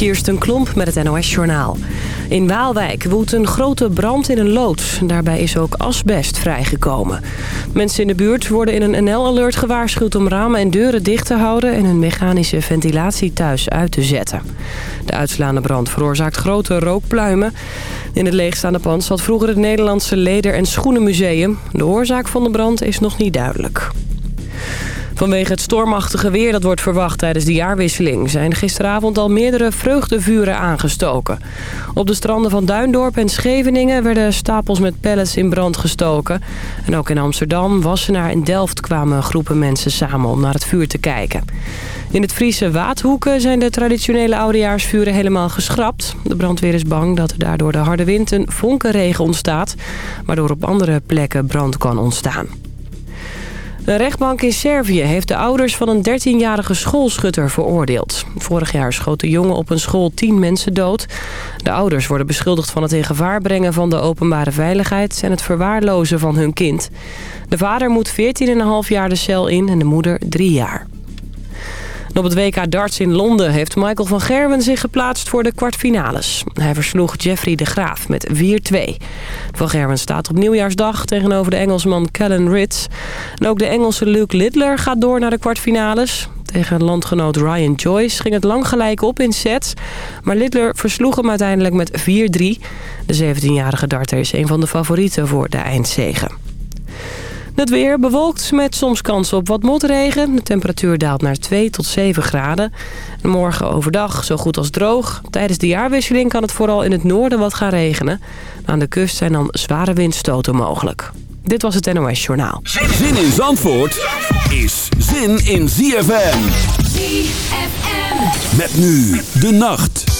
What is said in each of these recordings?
Kirsten Klomp met het NOS-journaal. In Waalwijk woedt een grote brand in een loods. Daarbij is ook asbest vrijgekomen. Mensen in de buurt worden in een NL-alert gewaarschuwd om ramen en deuren dicht te houden... en hun mechanische ventilatie thuis uit te zetten. De uitslaande brand veroorzaakt grote rookpluimen. In het leegstaande pand zat vroeger het Nederlandse Leder- en Schoenenmuseum. De oorzaak van de brand is nog niet duidelijk. Vanwege het stormachtige weer dat wordt verwacht tijdens de jaarwisseling... zijn gisteravond al meerdere vreugdevuren aangestoken. Op de stranden van Duindorp en Scheveningen werden stapels met pellets in brand gestoken. En ook in Amsterdam, Wassenaar en Delft kwamen groepen mensen samen om naar het vuur te kijken. In het Friese Waadhoeken zijn de traditionele oudejaarsvuren helemaal geschrapt. De brandweer is bang dat er daardoor de harde wind een vonkenregen ontstaat... waardoor op andere plekken brand kan ontstaan. Een rechtbank in Servië heeft de ouders van een 13-jarige schoolschutter veroordeeld. Vorig jaar schoot de jongen op een school 10 mensen dood. De ouders worden beschuldigd van het in gevaar brengen van de openbare veiligheid... en het verwaarlozen van hun kind. De vader moet 14,5 jaar de cel in en de moeder 3 jaar op het WK darts in Londen heeft Michael van Gerwen zich geplaatst voor de kwartfinales. Hij versloeg Jeffrey de Graaf met 4-2. Van Gerwen staat op nieuwjaarsdag tegenover de Engelsman Callan Ritz. En ook de Engelse Luke Littler gaat door naar de kwartfinales. Tegen landgenoot Ryan Joyce ging het lang gelijk op in sets. Maar Littler versloeg hem uiteindelijk met 4-3. De 17-jarige darter is een van de favorieten voor de eindzegen. Het weer bewolkt met soms kans op wat motregen. De temperatuur daalt naar 2 tot 7 graden. morgen overdag zo goed als droog. Tijdens de jaarwisseling kan het vooral in het noorden wat gaan regenen. Aan de kust zijn dan zware windstoten mogelijk. Dit was het NOS Journaal. Zin in Zandvoort is zin in ZFM. ZFM. Met nu de nacht.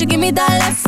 you give me that left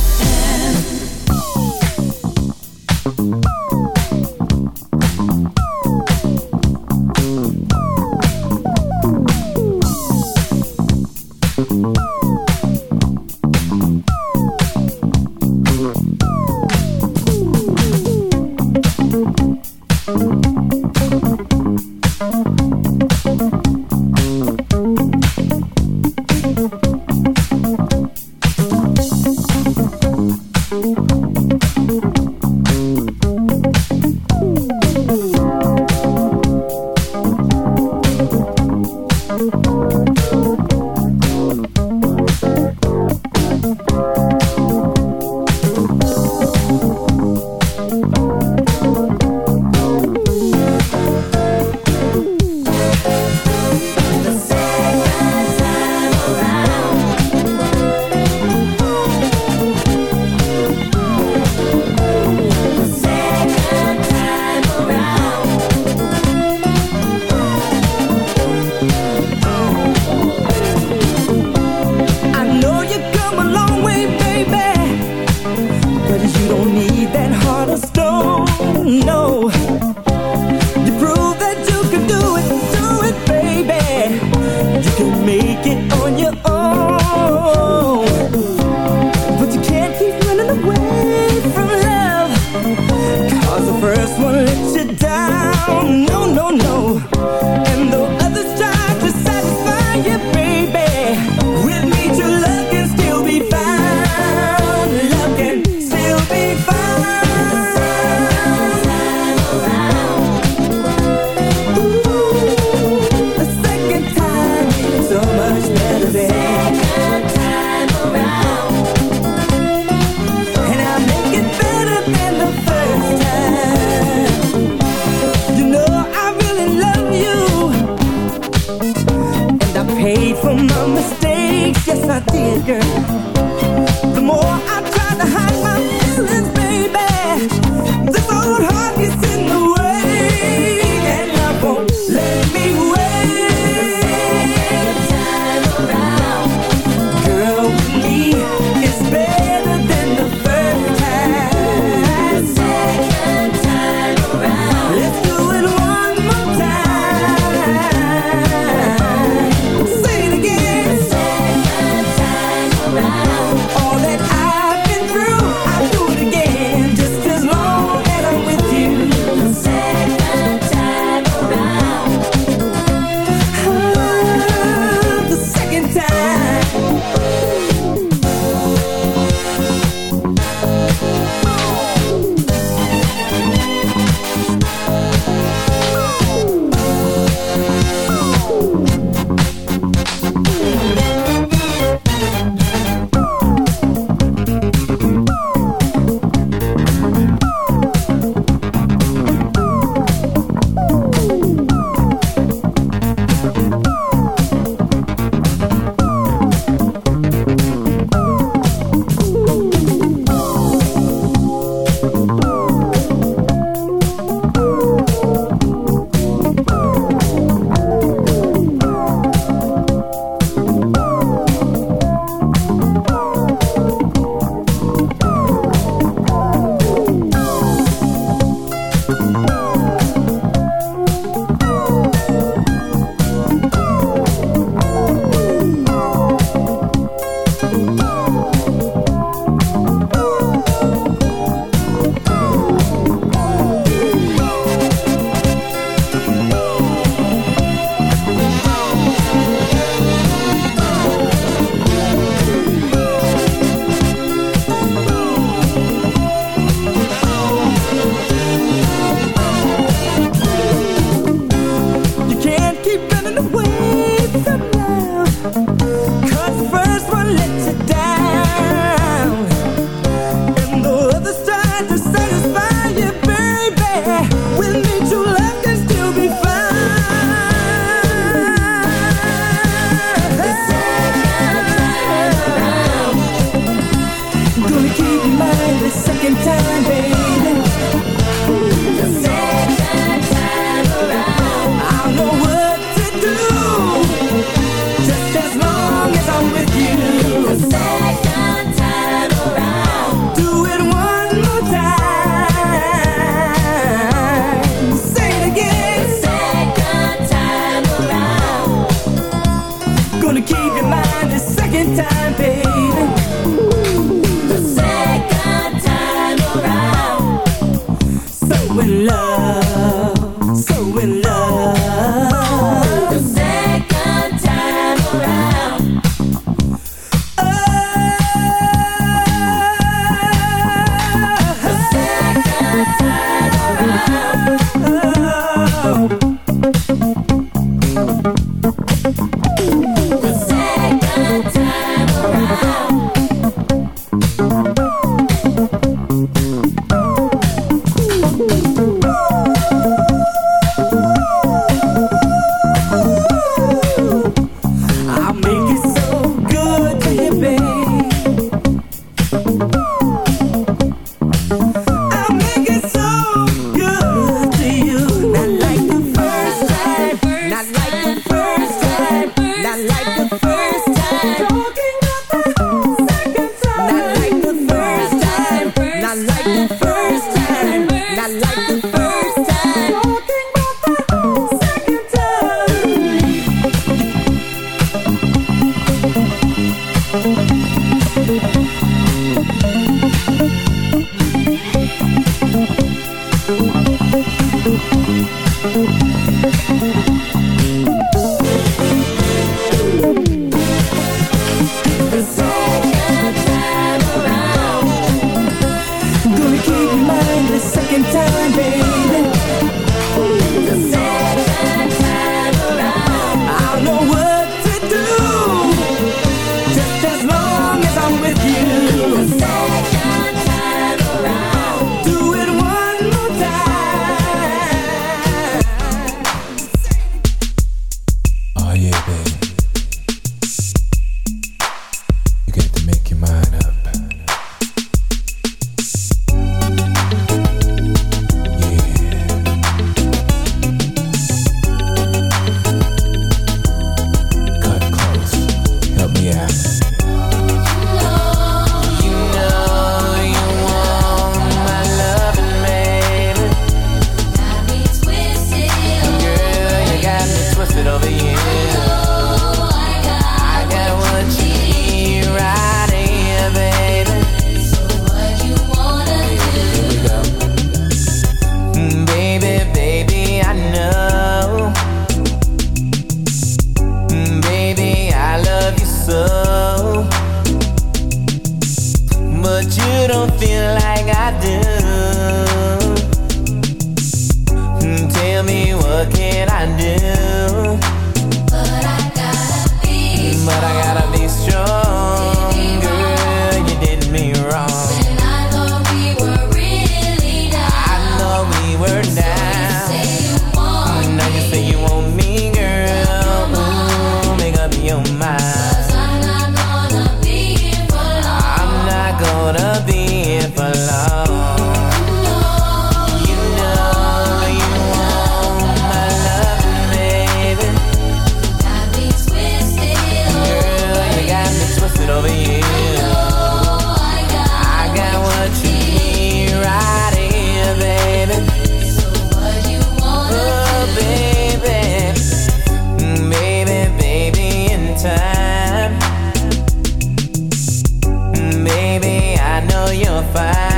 qualified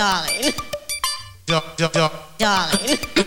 Darling. Darling.